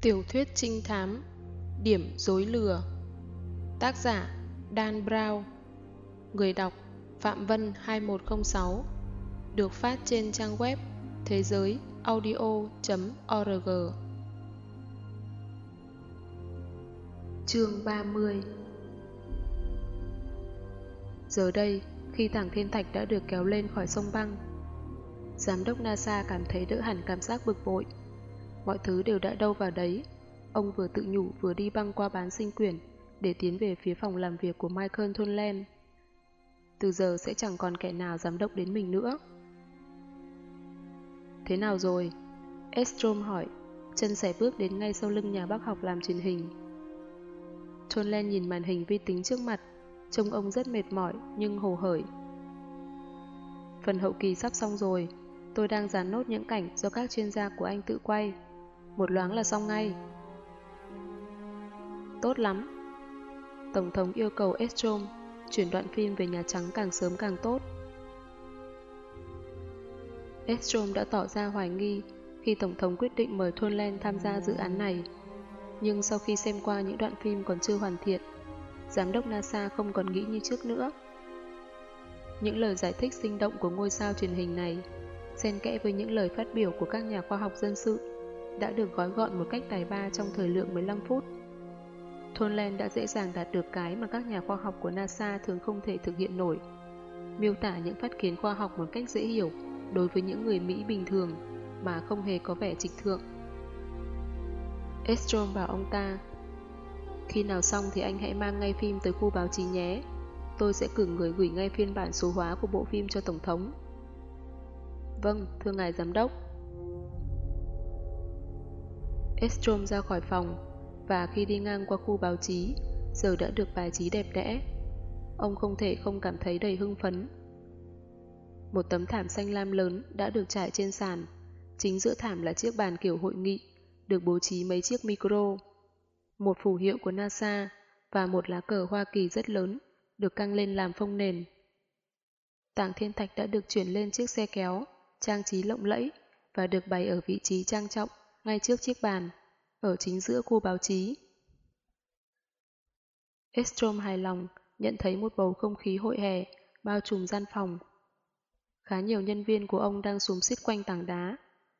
Tiểu thuyết trinh thám Điểm dối lừa. Tác giả Dan Brown. Người đọc Phạm Vân 2106 Được phát trên trang web thế giới audio.org Chương 30 Giờ đây, khi tảng thiên thạch đã được kéo lên khỏi sông băng, Giám đốc NASA cảm thấy đỡ hẳn cảm giác bực bội mọi thứ đều đã đâu vào đấy. Ông vừa tự nhủ vừa đi băng qua bán sinh quyển để tiến về phía phòng làm việc của Michael Thunlen. Từ giờ sẽ chẳng còn kẻ nào dám động đến mình nữa. Thế nào rồi? Estrom hỏi, chân sải bước đến ngay sau lưng nhà bác học làm truyền hình. Thunlen nhìn màn hình vi tính trước mặt, trông ông rất mệt mỏi nhưng hồ hởi. Phần hậu kỳ sắp xong rồi, tôi đang dán nốt những cảnh do các chuyên gia của anh tự quay một loáng là xong ngay. Tốt lắm. Tổng thống yêu cầu Estrom chuyển đoạn phim về Nhà Trắng càng sớm càng tốt. Estrom đã tỏ ra hoài nghi khi Tổng thống quyết định mời Thôn Len tham gia dự án này. Nhưng sau khi xem qua những đoạn phim còn chưa hoàn thiện, Giám đốc NASA không còn nghĩ như trước nữa. Những lời giải thích sinh động của ngôi sao truyền hình này xen kẽ với những lời phát biểu của các nhà khoa học dân sự đã được gói gọn một cách tài ba trong thời lượng 15 phút. Thôn đã dễ dàng đạt được cái mà các nhà khoa học của NASA thường không thể thực hiện nổi. Miêu tả những phát kiến khoa học một cách dễ hiểu đối với những người Mỹ bình thường mà không hề có vẻ trịch thượng. Estrom bảo ông ta Khi nào xong thì anh hãy mang ngay phim tới khu báo chí nhé. Tôi sẽ cử người gửi ngay phiên bản số hóa của bộ phim cho Tổng thống. Vâng, thưa ngài giám đốc. Estrom ra khỏi phòng và khi đi ngang qua khu báo chí, giờ đã được bài trí đẹp đẽ. Ông không thể không cảm thấy đầy hưng phấn. Một tấm thảm xanh lam lớn đã được trải trên sàn. Chính giữa thảm là chiếc bàn kiểu hội nghị, được bố trí mấy chiếc micro. Một phù hiệu của NASA và một lá cờ Hoa Kỳ rất lớn được căng lên làm phông nền. Tảng thiên thạch đã được chuyển lên chiếc xe kéo, trang trí lộng lẫy và được bày ở vị trí trang trọng ngay trước chiếc bàn, ở chính giữa khu báo chí. Estrom hài lòng, nhận thấy một bầu không khí hội hè, bao trùm gian phòng. Khá nhiều nhân viên của ông đang xúm xít quanh tảng đá,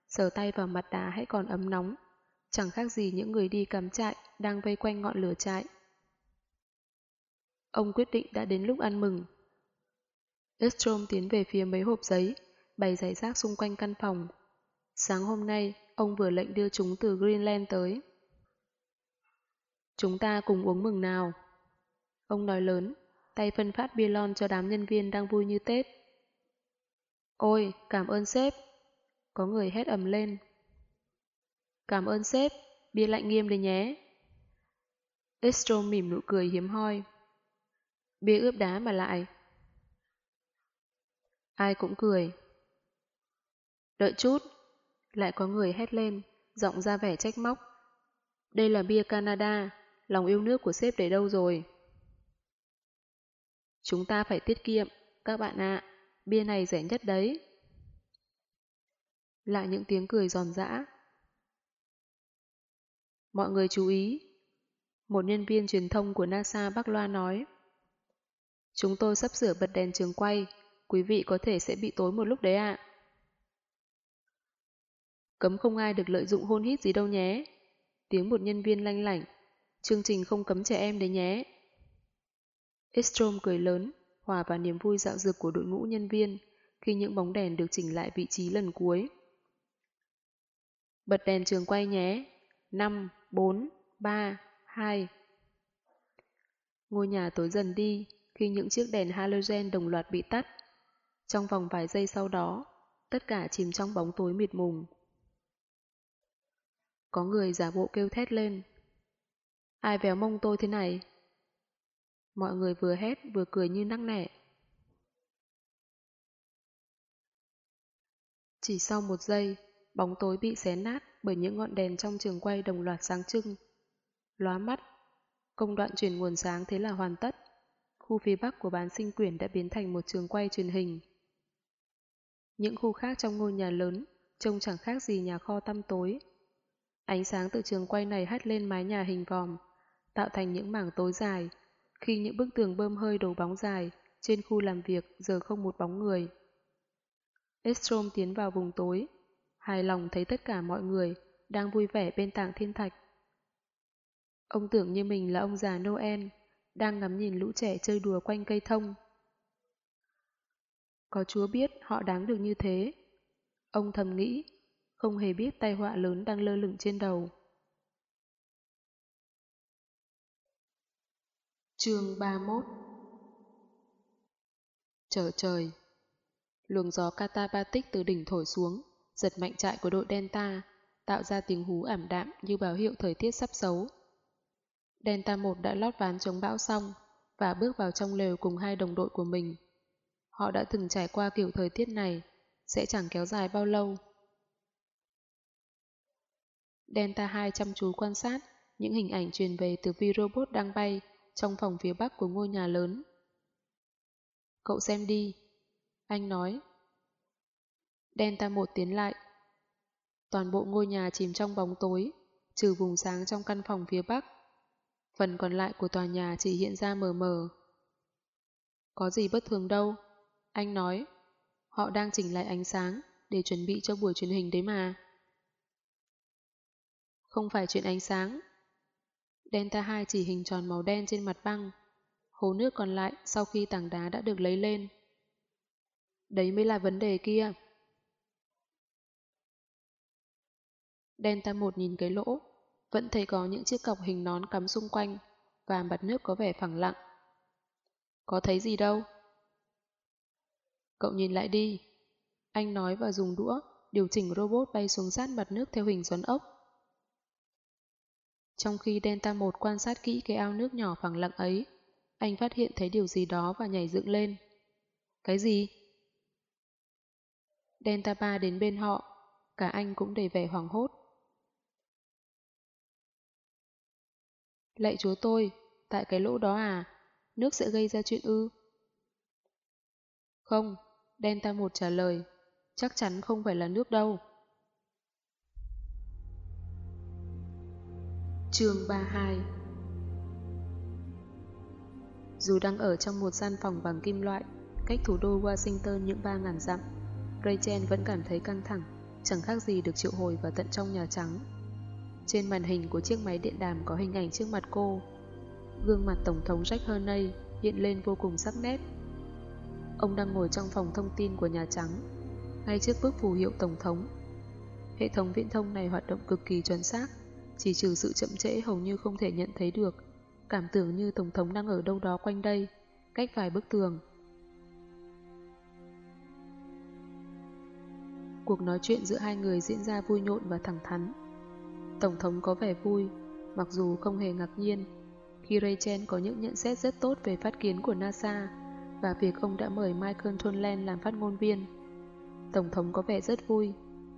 sờ tay vào mặt đá hãy còn ấm nóng, chẳng khác gì những người đi cắm trại đang vây quanh ngọn lửa trại. Ông quyết định đã đến lúc ăn mừng. Estrom tiến về phía mấy hộp giấy, bày giải rác xung quanh căn phòng. Sáng hôm nay, Ông vừa lệnh đưa chúng từ Greenland tới. Chúng ta cùng uống mừng nào. Ông nói lớn, tay phân phát bia lon cho đám nhân viên đang vui như Tết. Ôi, cảm ơn sếp. Có người hét ầm lên. Cảm ơn sếp, bia lạnh nghiêm đấy nhé. Estro mỉm nụ cười hiếm hoi. Bia ướp đá mà lại. Ai cũng cười. Đợi chút, lại có người hét lên, giọng ra vẻ trách móc. Đây là bia Canada, lòng yêu nước của sếp để đâu rồi? Chúng ta phải tiết kiệm, các bạn ạ, bia này rẻ nhất đấy. Lại những tiếng cười giòn giã. Mọi người chú ý, một nhân viên truyền thông của NASA Bắc Loa nói. Chúng tôi sắp sửa bật đèn trường quay, quý vị có thể sẽ bị tối một lúc đấy ạ. Cấm không ai được lợi dụng hôn hít gì đâu nhé. Tiếng một nhân viên lanh lảnh. Chương trình không cấm trẻ em đấy nhé. Estrom cười lớn, hòa vào niềm vui dạo dược của đội ngũ nhân viên khi những bóng đèn được chỉnh lại vị trí lần cuối. Bật đèn trường quay nhé. 5, 4, 3, 2. Ngôi nhà tối dần đi khi những chiếc đèn halogen đồng loạt bị tắt. Trong vòng vài giây sau đó, tất cả chìm trong bóng tối mịt mùng. Có người giả bộ kêu thét lên. Ai véo mông tôi thế này? Mọi người vừa hét vừa cười như nắc nẻ. Chỉ sau một giây, bóng tối bị xé nát bởi những ngọn đèn trong trường quay đồng loạt sáng trưng. Lóa mắt, công đoạn chuyển nguồn sáng thế là hoàn tất. Khu phía bắc của bán sinh quyển đã biến thành một trường quay truyền hình. Những khu khác trong ngôi nhà lớn trông chẳng khác gì nhà kho tăm tối Ánh sáng từ trường quay này hắt lên mái nhà hình vòm, tạo thành những mảng tối dài, khi những bức tường bơm hơi đổ bóng dài, trên khu làm việc giờ không một bóng người. Estrom tiến vào vùng tối, hài lòng thấy tất cả mọi người đang vui vẻ bên tảng thiên thạch. Ông tưởng như mình là ông già Noel, đang ngắm nhìn lũ trẻ chơi đùa quanh cây thông. Có Chúa biết họ đáng được như thế. Ông thầm nghĩ, không hề biết tai họa lớn đang lơ lửng trên đầu. Chương 31 Trở trời Luồng gió Katabatic từ đỉnh thổi xuống, giật mạnh trại của đội Delta, tạo ra tiếng hú ảm đạm như báo hiệu thời tiết sắp xấu. Delta 1 đã lót ván chống bão xong và bước vào trong lều cùng hai đồng đội của mình. Họ đã từng trải qua kiểu thời tiết này, sẽ chẳng kéo dài bao lâu. Delta 2 chăm chú quan sát những hình ảnh truyền về từ vi robot đang bay trong phòng phía bắc của ngôi nhà lớn. Cậu xem đi. Anh nói. Delta 1 tiến lại. Toàn bộ ngôi nhà chìm trong bóng tối, trừ vùng sáng trong căn phòng phía bắc. Phần còn lại của tòa nhà chỉ hiện ra mờ mờ. Có gì bất thường đâu. Anh nói. Họ đang chỉnh lại ánh sáng để chuẩn bị cho buổi truyền hình đấy mà. Không phải chuyện ánh sáng. Delta 2 chỉ hình tròn màu đen trên mặt băng. Hồ nước còn lại sau khi tảng đá đã được lấy lên. Đấy mới là vấn đề kia. Delta 1 nhìn cái lỗ, vẫn thấy có những chiếc cọc hình nón cắm xung quanh và mặt nước có vẻ phẳng lặng. Có thấy gì đâu? Cậu nhìn lại đi. Anh nói và dùng đũa điều chỉnh robot bay xuống sát mặt nước theo hình xoắn ốc. Trong khi Delta 1 quan sát kỹ cái ao nước nhỏ phẳng lặng ấy, anh phát hiện thấy điều gì đó và nhảy dựng lên. Cái gì? Delta 3 đến bên họ, cả anh cũng đầy vẻ hoảng hốt. Lạy chúa tôi, tại cái lỗ đó à, nước sẽ gây ra chuyện ư? Không, Delta 1 trả lời, chắc chắn không phải là nước đâu. Chương 32 Dù đang ở trong một gian phòng bằng kim loại, cách thủ đô Washington những 3.000 dặm, Rachel vẫn cảm thấy căng thẳng, chẳng khác gì được triệu hồi vào tận trong Nhà Trắng. Trên màn hình của chiếc máy điện đàm có hình ảnh trước mặt cô. Gương mặt Tổng thống Jack Hernay hiện lên vô cùng sắc nét. Ông đang ngồi trong phòng thông tin của Nhà Trắng, ngay trước bức phù hiệu Tổng thống. Hệ thống viễn thông này hoạt động cực kỳ chuẩn xác, chỉ trừ sự chậm trễ hầu như không thể nhận thấy được, cảm tưởng như Tổng thống đang ở đâu đó quanh đây, cách vài bức tường. Cuộc nói chuyện giữa hai người diễn ra vui nhộn và thẳng thắn. Tổng thống có vẻ vui, mặc dù không hề ngạc nhiên, khi Rachel có những nhận xét rất tốt về phát kiến của NASA và việc ông đã mời Michael Tonland làm phát ngôn viên. Tổng thống có vẻ rất vui,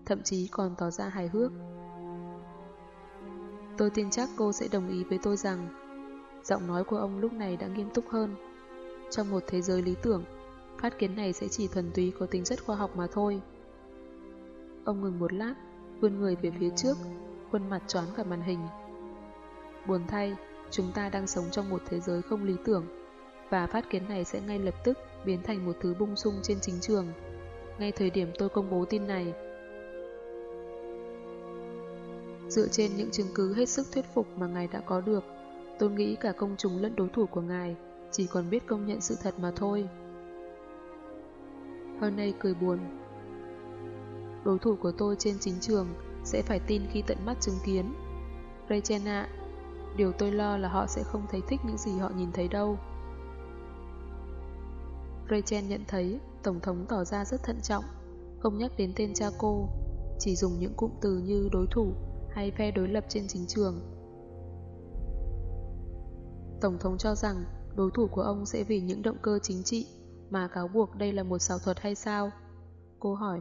thậm chí còn tỏ ra hài hước. Tôi tin chắc cô sẽ đồng ý với tôi rằng giọng nói của ông lúc này đã nghiêm túc hơn. Trong một thế giới lý tưởng, phát kiến này sẽ chỉ thuần túy có tính chất khoa học mà thôi. Ông ngừng một lát, vươn người về phía trước, khuôn mặt choáng cả màn hình. Buồn thay, chúng ta đang sống trong một thế giới không lý tưởng, và phát kiến này sẽ ngay lập tức biến thành một thứ bung sung trên chính trường. Ngay thời điểm tôi công bố tin này, Dựa trên những chứng cứ hết sức thuyết phục mà ngài đã có được, tôi nghĩ cả công chúng lẫn đối thủ của ngài chỉ còn biết công nhận sự thật mà thôi. Hernay cười buồn. Đối thủ của tôi trên chính trường sẽ phải tin khi tận mắt chứng kiến. Rachel ạ, điều tôi lo là họ sẽ không thấy thích những gì họ nhìn thấy đâu. Rachel nhận thấy Tổng thống tỏ ra rất thận trọng, không nhắc đến tên cha cô, chỉ dùng những cụm từ như đối thủ hay phe đối lập trên chính trường. Tổng thống cho rằng đối thủ của ông sẽ vì những động cơ chính trị mà cáo buộc đây là một xảo thuật hay sao? Cô hỏi.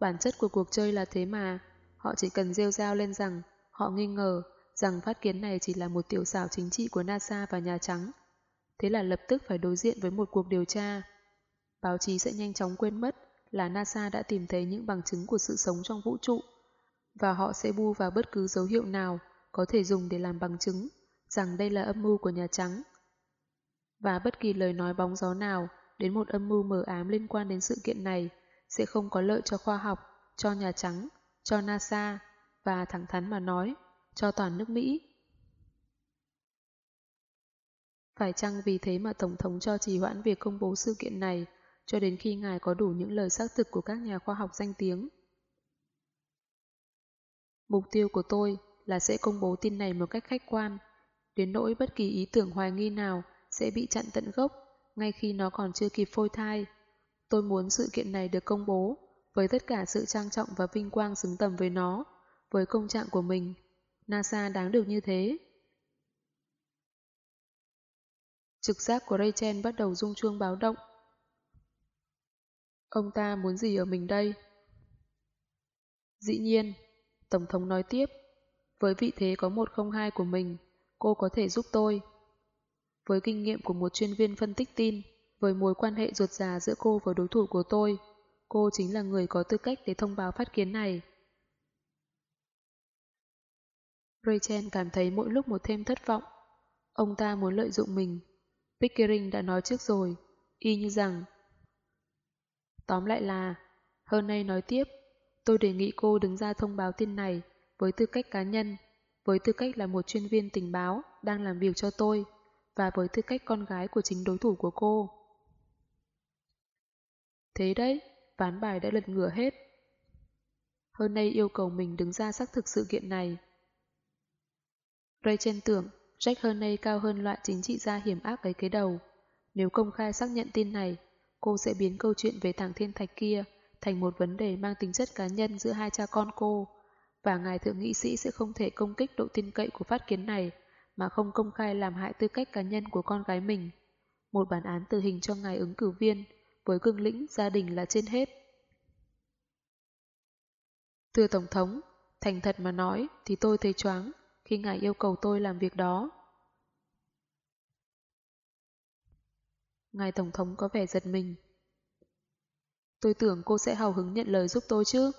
Bản chất của cuộc chơi là thế mà, họ chỉ cần rêu rao lên rằng họ nghi ngờ rằng phát kiến này chỉ là một tiểu xảo chính trị của NASA và Nhà Trắng. Thế là lập tức phải đối diện với một cuộc điều tra. Báo chí sẽ nhanh chóng quên mất là NASA đã tìm thấy những bằng chứng của sự sống trong vũ trụ và họ sẽ bu vào bất cứ dấu hiệu nào có thể dùng để làm bằng chứng rằng đây là âm mưu của Nhà Trắng. Và bất kỳ lời nói bóng gió nào đến một âm mưu mờ ám liên quan đến sự kiện này sẽ không có lợi cho khoa học, cho Nhà Trắng, cho NASA và thẳng thắn mà nói, cho toàn nước Mỹ. Phải chăng vì thế mà Tổng thống cho trì hoãn việc công bố sự kiện này cho đến khi ngài có đủ những lời xác thực của các nhà khoa học danh tiếng? Mục tiêu của tôi là sẽ công bố tin này một cách khách quan, đến nỗi bất kỳ ý tưởng hoài nghi nào sẽ bị chặn tận gốc ngay khi nó còn chưa kịp phôi thai. Tôi muốn sự kiện này được công bố với tất cả sự trang trọng và vinh quang xứng tầm với nó, với công trạng của mình. NASA đáng được như thế. Trực giác của Rachel bắt đầu rung chuông báo động. Ông ta muốn gì ở mình đây? Dĩ nhiên, Tổng thống nói tiếp, với vị thế có 102 của mình, cô có thể giúp tôi. Với kinh nghiệm của một chuyên viên phân tích tin, với mối quan hệ ruột già giữa cô và đối thủ của tôi, cô chính là người có tư cách để thông báo phát kiến này. Rachel cảm thấy mỗi lúc một thêm thất vọng. Ông ta muốn lợi dụng mình. Pickering đã nói trước rồi, y như rằng Tóm lại là, hơn nay nói tiếp, tôi đề nghị cô đứng ra thông báo tin này với tư cách cá nhân, với tư cách là một chuyên viên tình báo đang làm việc cho tôi và với tư cách con gái của chính đối thủ của cô. Thế đấy, ván bài đã lật ngửa hết. Hơn nay yêu cầu mình đứng ra xác thực sự kiện này. Rachel tưởng Jack Hernay cao hơn loại chính trị gia hiểm ác ấy cái đầu. Nếu công khai xác nhận tin này, cô sẽ biến câu chuyện về thằng thiên thạch kia thành một vấn đề mang tính chất cá nhân giữa hai cha con cô, và ngài thượng nghị sĩ sẽ không thể công kích độ tin cậy của phát kiến này mà không công khai làm hại tư cách cá nhân của con gái mình. Một bản án tử hình cho ngài ứng cử viên, với cương lĩnh gia đình là trên hết. Thưa Tổng thống, thành thật mà nói thì tôi thấy choáng khi ngài yêu cầu tôi làm việc đó. Ngài Tổng thống có vẻ giật mình. Tôi tưởng cô sẽ hào hứng nhận lời giúp tôi chứ.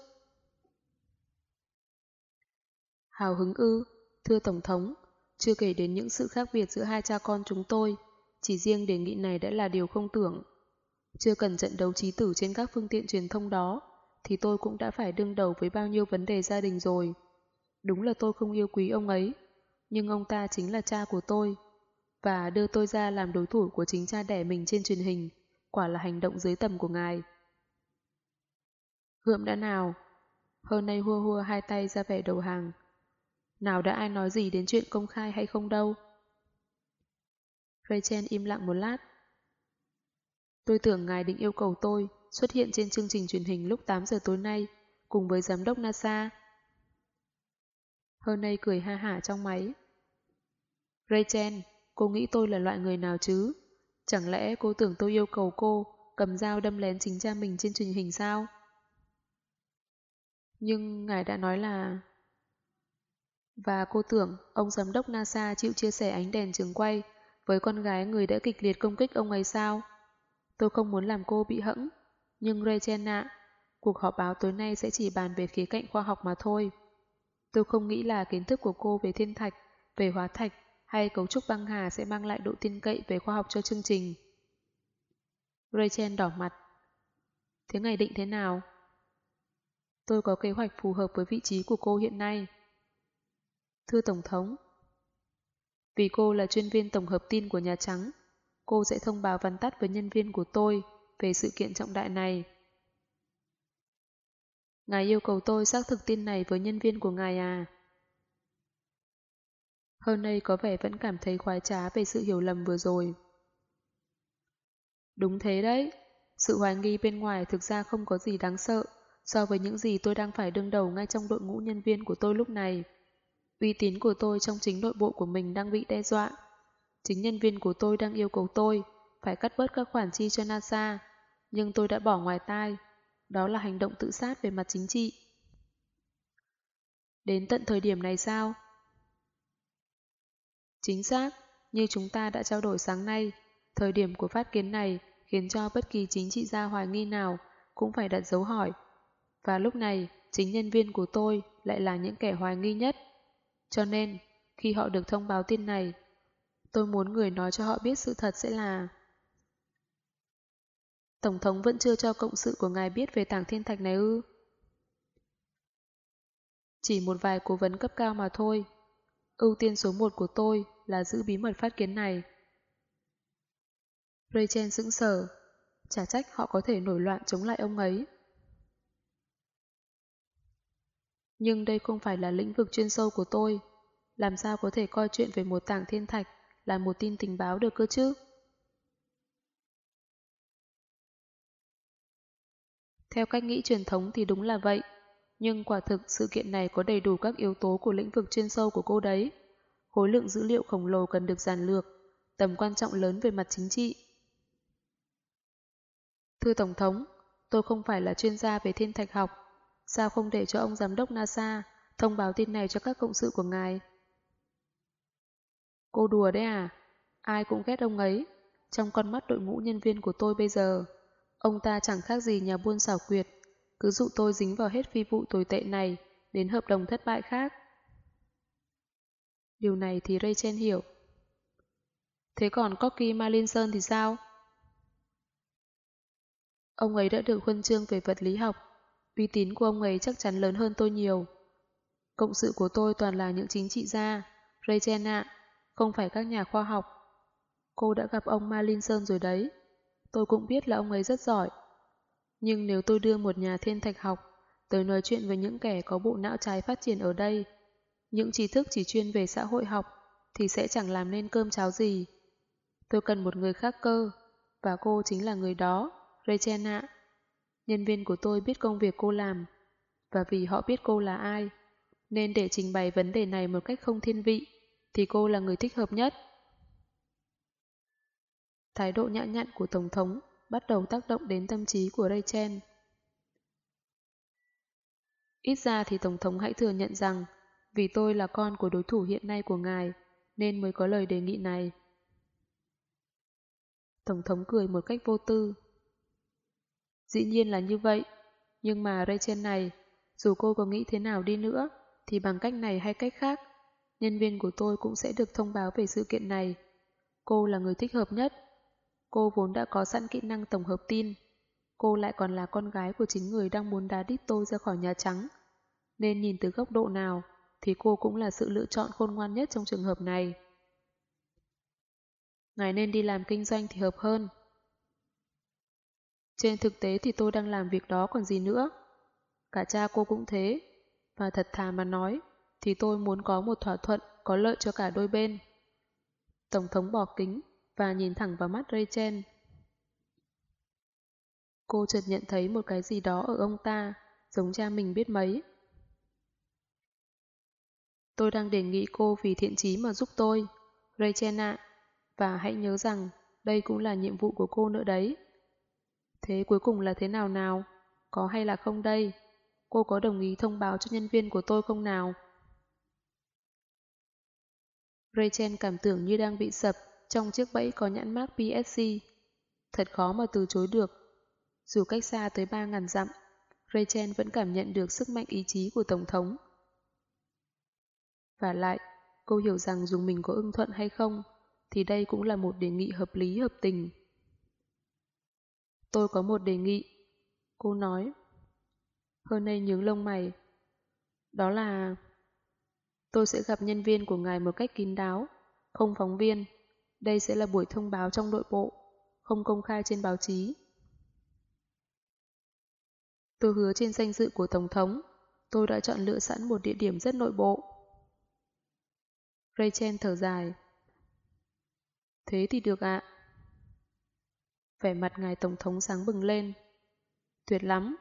Hào hứng ư, thưa Tổng thống, chưa kể đến những sự khác biệt giữa hai cha con chúng tôi, chỉ riêng đề nghị này đã là điều không tưởng. Chưa cần trận đấu trí tử trên các phương tiện truyền thông đó, thì tôi cũng đã phải đương đầu với bao nhiêu vấn đề gia đình rồi. Đúng là tôi không yêu quý ông ấy, nhưng ông ta chính là cha của tôi. Và đưa tôi ra làm đối thủ của chính cha đẻ mình trên truyền hình, quả là hành động dưới tầm của ngài. Gượm đã nào? Hơn nay hua hua hai tay ra vẻ đầu hàng. Nào đã ai nói gì đến chuyện công khai hay không đâu? Rachel im lặng một lát. Tôi tưởng ngài định yêu cầu tôi xuất hiện trên chương trình truyền hình lúc 8 giờ tối nay cùng với giám đốc NASA. Hơn nay cười ha hả trong máy. Rachel, cô nghĩ tôi là loại người nào chứ? Chẳng lẽ cô tưởng tôi yêu cầu cô cầm dao đâm lén chính cha mình trên truyền hình sao? Nhưng ngài đã nói là... Và cô tưởng ông giám đốc NASA chịu chia sẻ ánh đèn trường quay với con gái người đã kịch liệt công kích ông ấy sao? Tôi không muốn làm cô bị hẫng, nhưng Rachel ạ, cuộc họp báo tối nay sẽ chỉ bàn về khía cạnh khoa học mà thôi. Tôi không nghĩ là kiến thức của cô về thiên thạch, về hóa thạch hay cấu trúc băng hà sẽ mang lại độ tin cậy về khoa học cho chương trình. Rachel đỏ mặt. Thế ngày định thế nào? Tôi có kế hoạch phù hợp với vị trí của cô hiện nay. Thưa Tổng thống, vì cô là chuyên viên tổng hợp tin của Nhà Trắng, cô sẽ thông báo văn tắt với nhân viên của tôi về sự kiện trọng đại này. Ngài yêu cầu tôi xác thực tin này với nhân viên của ngài à? Hơn nay có vẻ vẫn cảm thấy khoái trá về sự hiểu lầm vừa rồi. Đúng thế đấy, sự hoài nghi bên ngoài thực ra không có gì đáng sợ so với những gì tôi đang phải đương đầu ngay trong đội ngũ nhân viên của tôi lúc này. Uy tín của tôi trong chính nội bộ của mình đang bị đe dọa. Chính nhân viên của tôi đang yêu cầu tôi phải cắt bớt các khoản chi cho NASA, nhưng tôi đã bỏ ngoài tai. Đó là hành động tự sát về mặt chính trị. Đến tận thời điểm này sao? Chính xác, như chúng ta đã trao đổi sáng nay, thời điểm của phát kiến này khiến cho bất kỳ chính trị gia hoài nghi nào cũng phải đặt dấu hỏi. Và lúc này, chính nhân viên của tôi lại là những kẻ hoài nghi nhất. Cho nên, khi họ được thông báo tin này, tôi muốn người nói cho họ biết sự thật sẽ là... Tổng thống vẫn chưa cho cộng sự của ngài biết về tảng thiên thạch này ư? Chỉ một vài cố vấn cấp cao mà thôi. Ưu tiên số một của tôi là giữ bí mật phát kiến này. Rachel sững sờ, chả trách họ có thể nổi loạn chống lại ông ấy. Nhưng đây không phải là lĩnh vực chuyên sâu của tôi. Làm sao có thể coi chuyện về một tảng thiên thạch là một tin tình báo được cơ chứ? Theo cách nghĩ truyền thống thì đúng là vậy. Nhưng quả thực sự kiện này có đầy đủ các yếu tố của lĩnh vực chuyên sâu của cô đấy. Khối lượng dữ liệu khổng lồ cần được giàn lược, tầm quan trọng lớn về mặt chính trị. Thưa Tổng thống, tôi không phải là chuyên gia về thiên thạch học. Sao không để cho ông giám đốc NASA thông báo tin này cho các cộng sự của ngài? Cô đùa đấy à? Ai cũng ghét ông ấy. Trong con mắt đội ngũ nhân viên của tôi bây giờ, ông ta chẳng khác gì nhà buôn xảo quyệt cứ dụ tôi dính vào hết phi vụ tồi tệ này đến hợp đồng thất bại khác. Điều này thì Rachel hiểu. Thế còn Corky Marlinson thì sao? Ông ấy đã được huân chương về vật lý học. Uy tín của ông ấy chắc chắn lớn hơn tôi nhiều. Cộng sự của tôi toàn là những chính trị gia. Rachel ạ, không phải các nhà khoa học. Cô đã gặp ông Marlinson rồi đấy. Tôi cũng biết là ông ấy rất giỏi. Nhưng nếu tôi đưa một nhà thiên thạch học tới nói chuyện với những kẻ có bộ não trái phát triển ở đây, những trí thức chỉ chuyên về xã hội học thì sẽ chẳng làm nên cơm cháo gì. Tôi cần một người khác cơ, và cô chính là người đó, Rachel ạ. Nhân viên của tôi biết công việc cô làm, và vì họ biết cô là ai, nên để trình bày vấn đề này một cách không thiên vị, thì cô là người thích hợp nhất. Thái độ nhã nhặn của Tổng thống bắt đầu tác động đến tâm trí của Rachel. Ít ra thì Tổng thống hãy thừa nhận rằng vì tôi là con của đối thủ hiện nay của ngài nên mới có lời đề nghị này. Tổng thống cười một cách vô tư. Dĩ nhiên là như vậy, nhưng mà Rachel này, dù cô có nghĩ thế nào đi nữa, thì bằng cách này hay cách khác, nhân viên của tôi cũng sẽ được thông báo về sự kiện này. Cô là người thích hợp nhất. Cô vốn đã có sẵn kỹ năng tổng hợp tin. Cô lại còn là con gái của chính người đang muốn đá đít tôi ra khỏi Nhà Trắng. Nên nhìn từ góc độ nào, thì cô cũng là sự lựa chọn khôn ngoan nhất trong trường hợp này. Ngài nên đi làm kinh doanh thì hợp hơn. Trên thực tế thì tôi đang làm việc đó còn gì nữa. Cả cha cô cũng thế. Và thật thà mà nói, thì tôi muốn có một thỏa thuận có lợi cho cả đôi bên. Tổng thống bỏ kính, và nhìn thẳng vào mắt Rachel. Cô chợt nhận thấy một cái gì đó ở ông ta, giống cha mình biết mấy. Tôi đang đề nghị cô vì thiện chí mà giúp tôi, Rachel ạ, và hãy nhớ rằng đây cũng là nhiệm vụ của cô nữa đấy. Thế cuối cùng là thế nào nào? Có hay là không đây? Cô có đồng ý thông báo cho nhân viên của tôi không nào? Rachel cảm tưởng như đang bị sập trong chiếc bẫy có nhãn mác PSC. Thật khó mà từ chối được. Dù cách xa tới 3.000 dặm, Rachel vẫn cảm nhận được sức mạnh ý chí của Tổng thống. Và lại, cô hiểu rằng dù mình có ưng thuận hay không, thì đây cũng là một đề nghị hợp lý hợp tình. Tôi có một đề nghị, cô nói. Hơn nay nhướng lông mày. Đó là... Tôi sẽ gặp nhân viên của ngài một cách kín đáo, không phóng viên. Đây sẽ là buổi thông báo trong nội bộ, không công khai trên báo chí. Tôi hứa trên danh dự của Tổng thống, tôi đã chọn lựa sẵn một địa điểm rất nội bộ. Rachel thở dài. Thế thì được ạ. Vẻ mặt ngài Tổng thống sáng bừng lên. Tuyệt lắm.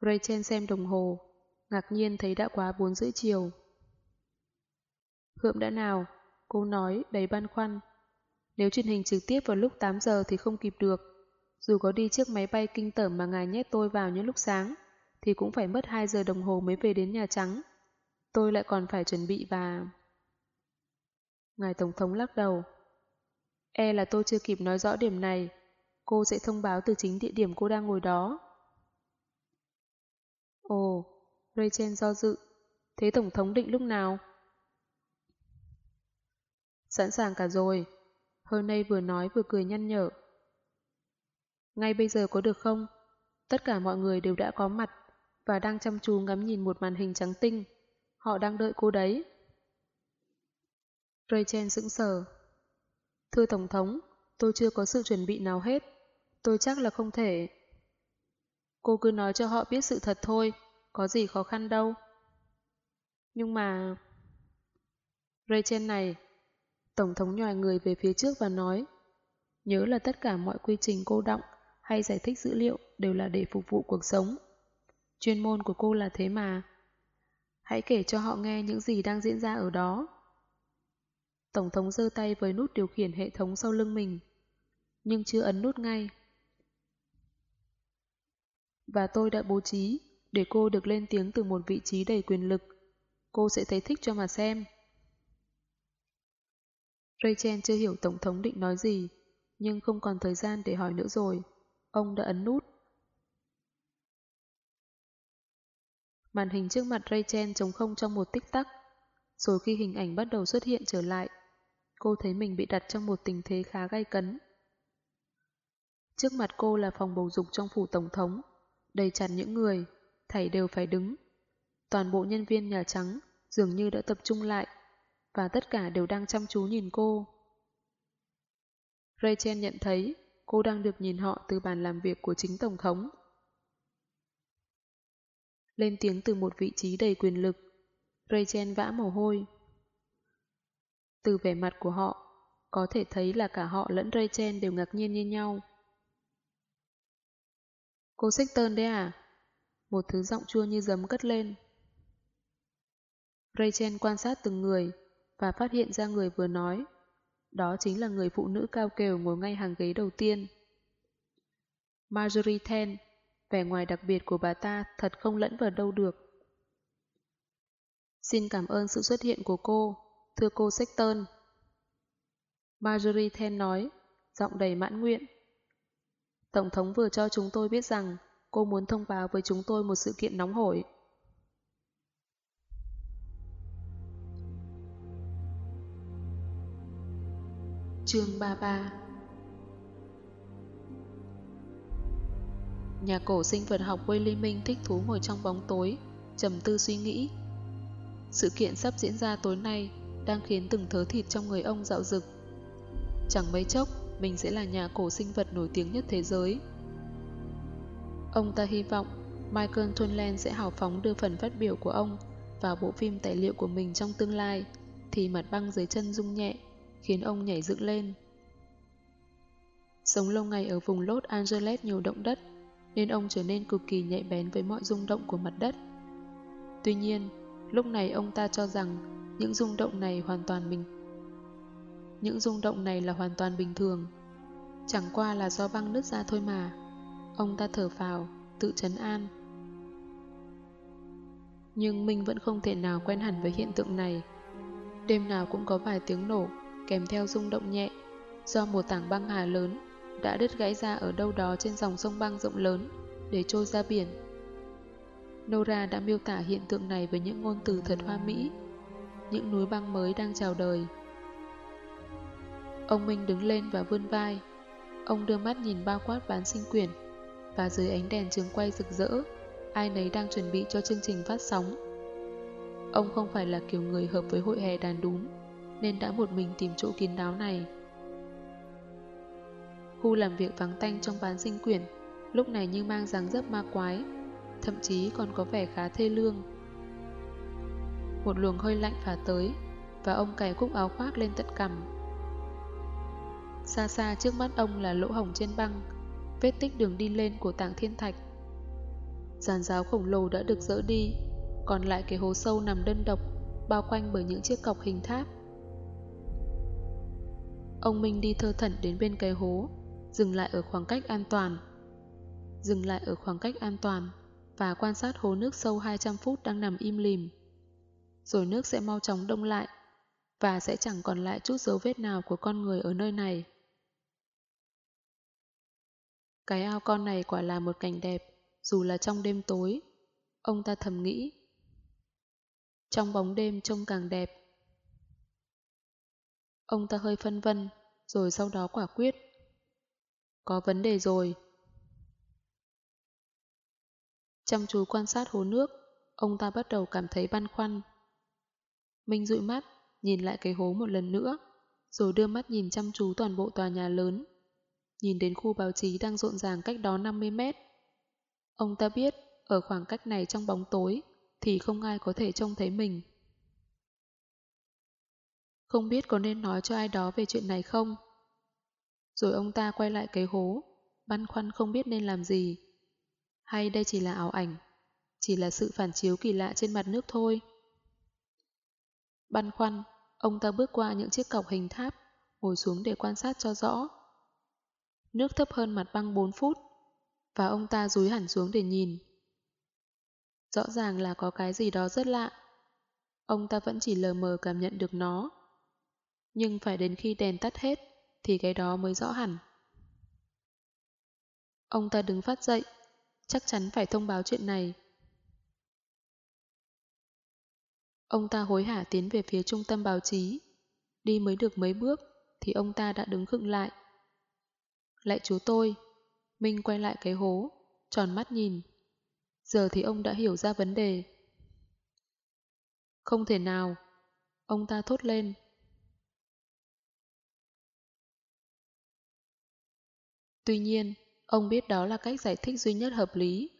Rachel xem đồng hồ, ngạc nhiên thấy đã quá 4 rưỡi chiều. Hượm đã nào, Cô nói đầy băn khoăn. Nếu truyền hình trực tiếp vào lúc 8 giờ thì không kịp được. Dù có đi chiếc máy bay kinh tởm mà ngài nhét tôi vào những lúc sáng, thì cũng phải mất 2 giờ đồng hồ mới về đến Nhà Trắng. Tôi lại còn phải chuẩn bị và... Ngài Tổng thống lắc đầu. E là tôi chưa kịp nói rõ điểm này. Cô sẽ thông báo từ chính địa điểm cô đang ngồi đó. Ồ, Rachel do dự. Thế Tổng thống định lúc nào? Sẵn sàng cả rồi. Hernay vừa nói vừa cười nhăn nhở. Ngay bây giờ có được không? Tất cả mọi người đều đã có mặt và đang chăm chú ngắm nhìn một màn hình trắng tinh. Họ đang đợi cô đấy. Rachel sững sờ. Thưa Tổng thống, tôi chưa có sự chuẩn bị nào hết. Tôi chắc là không thể. Cô cứ nói cho họ biết sự thật thôi, có gì khó khăn đâu. Nhưng mà... Rachel này, Tổng thống nhòi người về phía trước và nói, nhớ là tất cả mọi quy trình cô động hay giải thích dữ liệu đều là để phục vụ cuộc sống. Chuyên môn của cô là thế mà. Hãy kể cho họ nghe những gì đang diễn ra ở đó. Tổng thống giơ tay với nút điều khiển hệ thống sau lưng mình, nhưng chưa ấn nút ngay. Và tôi đã bố trí để cô được lên tiếng từ một vị trí đầy quyền lực. Cô sẽ thấy thích cho mà xem. Rachel chưa hiểu Tổng thống định nói gì, nhưng không còn thời gian để hỏi nữa rồi. Ông đã ấn nút. Màn hình trước mặt Rachel trống không trong một tích tắc. Rồi khi hình ảnh bắt đầu xuất hiện trở lại, cô thấy mình bị đặt trong một tình thế khá gay cấn. Trước mặt cô là phòng bầu dục trong phủ tổng thống, đầy chặt những người, thảy đều phải đứng. Toàn bộ nhân viên Nhà Trắng dường như đã tập trung lại, và tất cả đều đang chăm chú nhìn cô. Rachel nhận thấy cô đang được nhìn họ từ bàn làm việc của chính Tổng thống. Lên tiếng từ một vị trí đầy quyền lực, Rachel vã mồ hôi. Từ vẻ mặt của họ, có thể thấy là cả họ lẫn Rachel đều ngạc nhiên như nhau. Cô Sexton đấy à? Một thứ giọng chua như giấm cất lên. Rachel quan sát từng người và phát hiện ra người vừa nói. Đó chính là người phụ nữ cao kều ngồi ngay hàng ghế đầu tiên. Marjorie Ten, vẻ ngoài đặc biệt của bà ta thật không lẫn vào đâu được. Xin cảm ơn sự xuất hiện của cô, thưa cô Sexton. Marjorie Ten nói, giọng đầy mãn nguyện. Tổng thống vừa cho chúng tôi biết rằng cô muốn thông báo với chúng tôi một sự kiện nóng hổi. Chương 33 Nhà cổ sinh vật học Willy Minh thích thú ngồi trong bóng tối, trầm tư suy nghĩ. Sự kiện sắp diễn ra tối nay đang khiến từng thớ thịt trong người ông dạo rực. Chẳng mấy chốc, mình sẽ là nhà cổ sinh vật nổi tiếng nhất thế giới. Ông ta hy vọng Michael Tonland sẽ hào phóng đưa phần phát biểu của ông vào bộ phim tài liệu của mình trong tương lai, thì mặt băng dưới chân rung nhẹ, khiến ông nhảy dựng lên. Sống lâu ngày ở vùng Los Angeles nhiều động đất, nên ông trở nên cực kỳ nhạy bén với mọi rung động của mặt đất. Tuy nhiên, lúc này ông ta cho rằng những rung động này hoàn toàn bình những rung động này là hoàn toàn bình thường. Chẳng qua là do băng nứt ra thôi mà. Ông ta thở vào, tự trấn an. Nhưng mình vẫn không thể nào quen hẳn với hiện tượng này. Đêm nào cũng có vài tiếng nổ, kèm theo rung động nhẹ, do một tảng băng hà lớn đã đứt gãy ra ở đâu đó trên dòng sông băng rộng lớn để trôi ra biển. Nora đã miêu tả hiện tượng này với những ngôn từ thật hoa mỹ, những núi băng mới đang chào đời. Ông Minh đứng lên và vươn vai. Ông đưa mắt nhìn bao quát bán sinh quyển và dưới ánh đèn trường quay rực rỡ, ai nấy đang chuẩn bị cho chương trình phát sóng. Ông không phải là kiểu người hợp với hội hè đàn đúng, nên đã một mình tìm chỗ kín đáo này. Khu làm việc vắng tanh trong bán sinh quyển, lúc này như mang dáng dấp ma quái, thậm chí còn có vẻ khá thê lương. Một luồng hơi lạnh phả tới, và ông cài cúc áo khoác lên tận cằm. Xa xa trước mắt ông là lỗ hổng trên băng, vết tích đường đi lên của tảng thiên thạch. Giàn giáo khổng lồ đã được dỡ đi, còn lại cái hố sâu nằm đơn độc, bao quanh bởi những chiếc cọc hình tháp. Ông Minh đi thơ thẩn đến bên cái hố, dừng lại ở khoảng cách an toàn. Dừng lại ở khoảng cách an toàn và quan sát hố nước sâu 200 phút đang nằm im lìm. Rồi nước sẽ mau chóng đông lại và sẽ chẳng còn lại chút dấu vết nào của con người ở nơi này. Cái ao con này quả là một cảnh đẹp, dù là trong đêm tối. Ông ta thầm nghĩ, trong bóng đêm trông càng đẹp. Ông ta hơi phân vân, rồi sau đó quả quyết. Có vấn đề rồi. Chăm chú quan sát hồ nước, ông ta bắt đầu cảm thấy băn khoăn. Minh dụi mắt, nhìn lại cái hố một lần nữa, rồi đưa mắt nhìn chăm chú toàn bộ tòa nhà lớn. Nhìn đến khu báo chí đang rộn ràng cách đó 50 mét. Ông ta biết, ở khoảng cách này trong bóng tối, thì không ai có thể trông thấy mình. Không biết có nên nói cho ai đó về chuyện này không? Rồi ông ta quay lại cái hố, băn khoăn không biết nên làm gì. Hay đây chỉ là ảo ảnh, chỉ là sự phản chiếu kỳ lạ trên mặt nước thôi? Băn khoăn, ông ta bước qua những chiếc cọc hình tháp, ngồi xuống để quan sát cho rõ. Nước thấp hơn mặt băng 4 phút, và ông ta rúi hẳn xuống để nhìn. Rõ ràng là có cái gì đó rất lạ. Ông ta vẫn chỉ lờ mờ cảm nhận được nó. Nhưng phải đến khi đèn tắt hết, thì cái đó mới rõ hẳn. Ông ta đứng phát dậy, chắc chắn phải thông báo chuyện này. Ông ta hối hả tiến về phía trung tâm báo chí. Đi mới được mấy bước, thì ông ta đã đứng khựng lại. Lại chú tôi. Minh quay lại cái hố, tròn mắt nhìn. Giờ thì ông đã hiểu ra vấn đề. Không thể nào. Ông ta thốt lên. Tuy nhiên, ông biết đó là cách giải thích duy nhất hợp lý.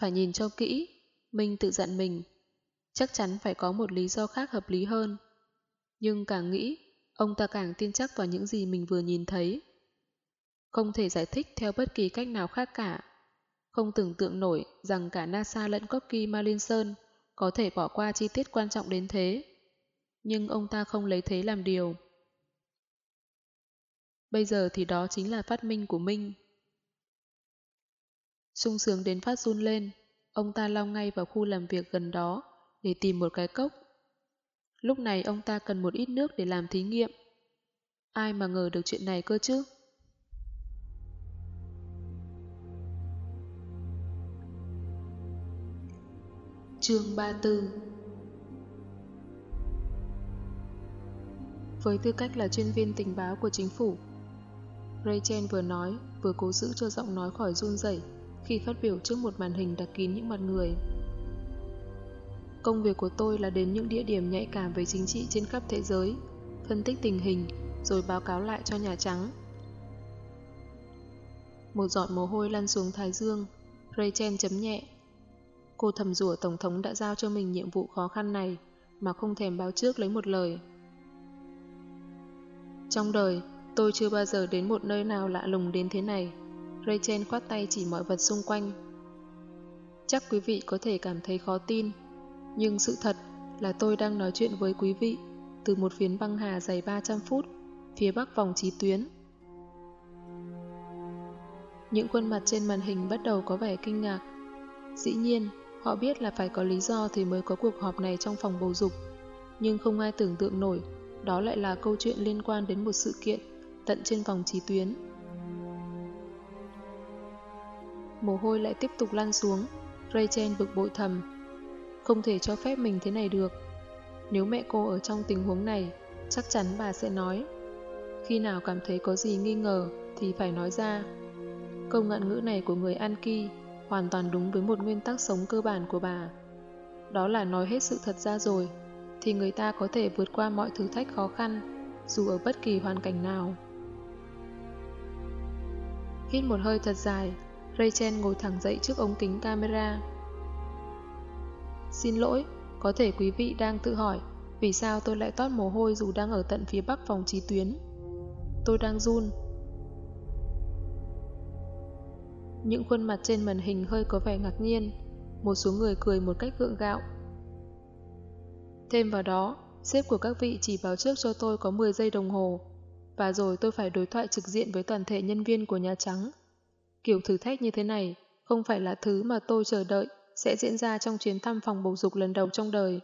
Phải nhìn cho kỹ, Minh tự dặn mình. Chắc chắn phải có một lý do khác hợp lý hơn. Nhưng càng nghĩ, ông ta càng tin chắc vào những gì mình vừa nhìn thấy. Không thể giải thích theo bất kỳ cách nào khác cả. Không tưởng tượng nổi rằng cả NASA lẫn Corky Marlinson có thể bỏ qua chi tiết quan trọng đến thế. Nhưng ông ta không lấy thế làm điều. Bây giờ thì đó chính là phát minh của Minh. sung sướng đến phát run lên, ông ta lao ngay vào khu làm việc gần đó để tìm một cái cốc. Lúc này ông ta cần một ít nước để làm thí nghiệm. Ai mà ngờ được chuyện này cơ chứ? Chương 34 Với tư cách là chuyên viên tình báo của chính phủ, Rachel vừa nói, vừa cố giữ cho giọng nói khỏi run rẩy khi phát biểu trước một màn hình đặc kín những mặt người. Công việc của tôi là đến những địa điểm nhạy cảm về chính trị trên khắp thế giới, phân tích tình hình, rồi báo cáo lại cho Nhà Trắng. Một giọt mồ hôi lăn xuống thái dương, Rachel chấm nhẹ. Cô thầm rủa Tổng thống đã giao cho mình nhiệm vụ khó khăn này mà không thèm báo trước lấy một lời. Trong đời, tôi chưa bao giờ đến một nơi nào lạ lùng đến thế này. Rachel khoát tay chỉ mọi vật xung quanh. Chắc quý vị có thể cảm thấy khó tin, nhưng sự thật là tôi đang nói chuyện với quý vị từ một phiến băng hà dày 300 phút, phía bắc vòng trí tuyến. Những khuôn mặt trên màn hình bắt đầu có vẻ kinh ngạc. Dĩ nhiên, họ biết là phải có lý do thì mới có cuộc họp này trong phòng bầu dục. Nhưng không ai tưởng tượng nổi, đó lại là câu chuyện liên quan đến một sự kiện tận trên vòng trí tuyến. Mồ hôi lại tiếp tục lan xuống, Rachel bực bội thầm. Không thể cho phép mình thế này được. Nếu mẹ cô ở trong tình huống này, chắc chắn bà sẽ nói. Khi nào cảm thấy có gì nghi ngờ thì phải nói ra. Câu ngạn ngữ này của người An Ki hoàn toàn đúng với một nguyên tắc sống cơ bản của bà. Đó là nói hết sự thật ra rồi, thì người ta có thể vượt qua mọi thử thách khó khăn, dù ở bất kỳ hoàn cảnh nào. Hít một hơi thật dài, Rachel ngồi thẳng dậy trước ống kính camera. Xin lỗi, có thể quý vị đang tự hỏi vì sao tôi lại toát mồ hôi dù đang ở tận phía bắc phòng trí tuyến. Tôi đang run. Những khuôn mặt trên màn hình hơi có vẻ ngạc nhiên, một số người cười một cách gượng gạo. Thêm vào đó, sếp của các vị chỉ báo trước cho tôi có 10 giây đồng hồ, và rồi tôi phải đối thoại trực diện với toàn thể nhân viên của Nhà Trắng. Kiểu thử thách như thế này không phải là thứ mà tôi chờ đợi sẽ diễn ra trong chuyến thăm phòng bầu dục lần đầu trong đời.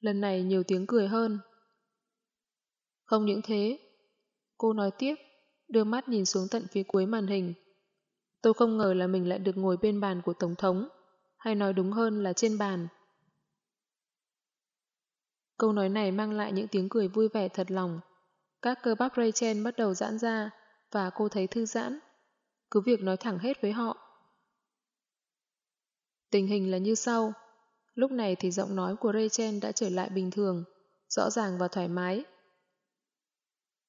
Lần này nhiều tiếng cười hơn. Không những thế, cô nói tiếp, đưa mắt nhìn xuống tận phía cuối màn hình. Tôi không ngờ là mình lại được ngồi bên bàn của Tổng thống, hay nói đúng hơn là trên bàn. Câu nói này mang lại những tiếng cười vui vẻ thật lòng. Các cơ bắp Rachel bắt đầu giãn ra và cô thấy thư giãn. Cứ việc nói thẳng hết với họ. Tình hình là như sau. Lúc này thì giọng nói của Rachel đã trở lại bình thường, rõ ràng và thoải mái.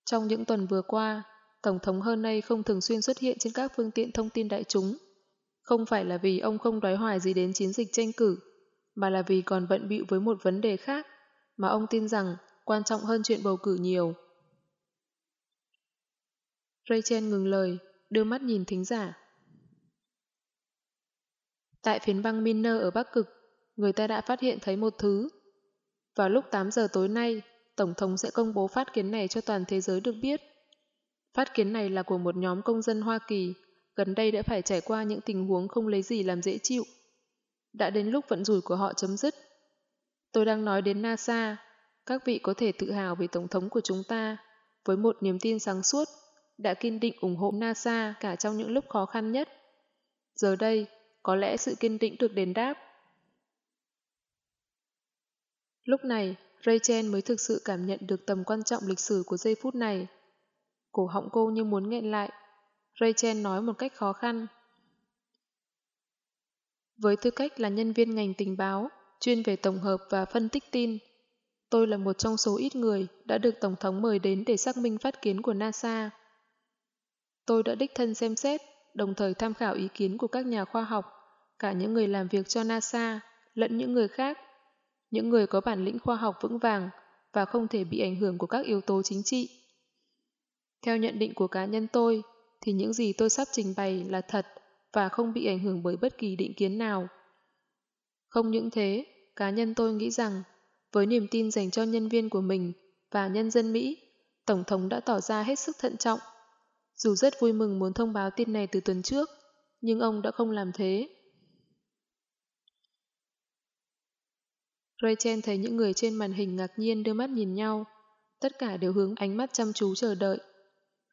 Trong những tuần vừa qua, Tổng thống hơn nay không thường xuyên xuất hiện trên các phương tiện thông tin đại chúng. Không phải là vì ông không đói hoài gì đến chiến dịch tranh cử, mà là vì còn bận bịu với một vấn đề khác mà ông tin rằng quan trọng hơn chuyện bầu cử nhiều. Rachel ngừng lời, đưa mắt nhìn thính giả. Tại phiến băng Miner ở Bắc Cực, người ta đã phát hiện thấy một thứ. Vào lúc 8 giờ tối nay, Tổng thống sẽ công bố phát kiến này cho toàn thế giới được biết. Phát kiến này là của một nhóm công dân Hoa Kỳ, gần đây đã phải trải qua những tình huống không lấy gì làm dễ chịu. Đã đến lúc vận rủi của họ chấm dứt. Tôi đang nói đến NASA, các vị có thể tự hào về Tổng thống của chúng ta, với một niềm tin sáng suốt, đã kiên định ủng hộ NASA cả trong những lúc khó khăn nhất. Giờ đây, có lẽ sự kiên tĩnh được đền đáp. Lúc này, Rachel mới thực sự cảm nhận được tầm quan trọng lịch sử của giây phút này. Cổ họng cô như muốn nghẹn lại. Rachel nói một cách khó khăn. Với tư cách là nhân viên ngành tình báo, chuyên về tổng hợp và phân tích tin, tôi là một trong số ít người đã được Tổng thống mời đến để xác minh phát kiến của NASA. Tôi đã đích thân xem xét, đồng thời tham khảo ý kiến của các nhà khoa học, cả những người làm việc cho NASA, lẫn những người khác, những người có bản lĩnh khoa học vững vàng và không thể bị ảnh hưởng của các yếu tố chính trị. Theo nhận định của cá nhân tôi, thì những gì tôi sắp trình bày là thật và không bị ảnh hưởng bởi bất kỳ định kiến nào. Không những thế, cá nhân tôi nghĩ rằng với niềm tin dành cho nhân viên của mình và nhân dân Mỹ, Tổng thống đã tỏ ra hết sức thận trọng. Dù rất vui mừng muốn thông báo tin này từ tuần trước, nhưng ông đã không làm thế. Rachel thấy những người trên màn hình ngạc nhiên đưa mắt nhìn nhau. Tất cả đều hướng ánh mắt chăm chú chờ đợi.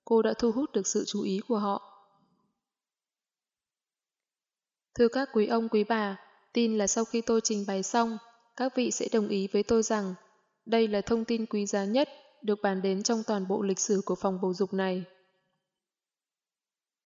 Cô đã thu hút được sự chú ý của họ. Thưa các quý ông quý bà, tin là sau khi tôi trình bày xong, các vị sẽ đồng ý với tôi rằng đây là thông tin quý giá nhất được bàn đến trong toàn bộ lịch sử của phòng bầu dục này.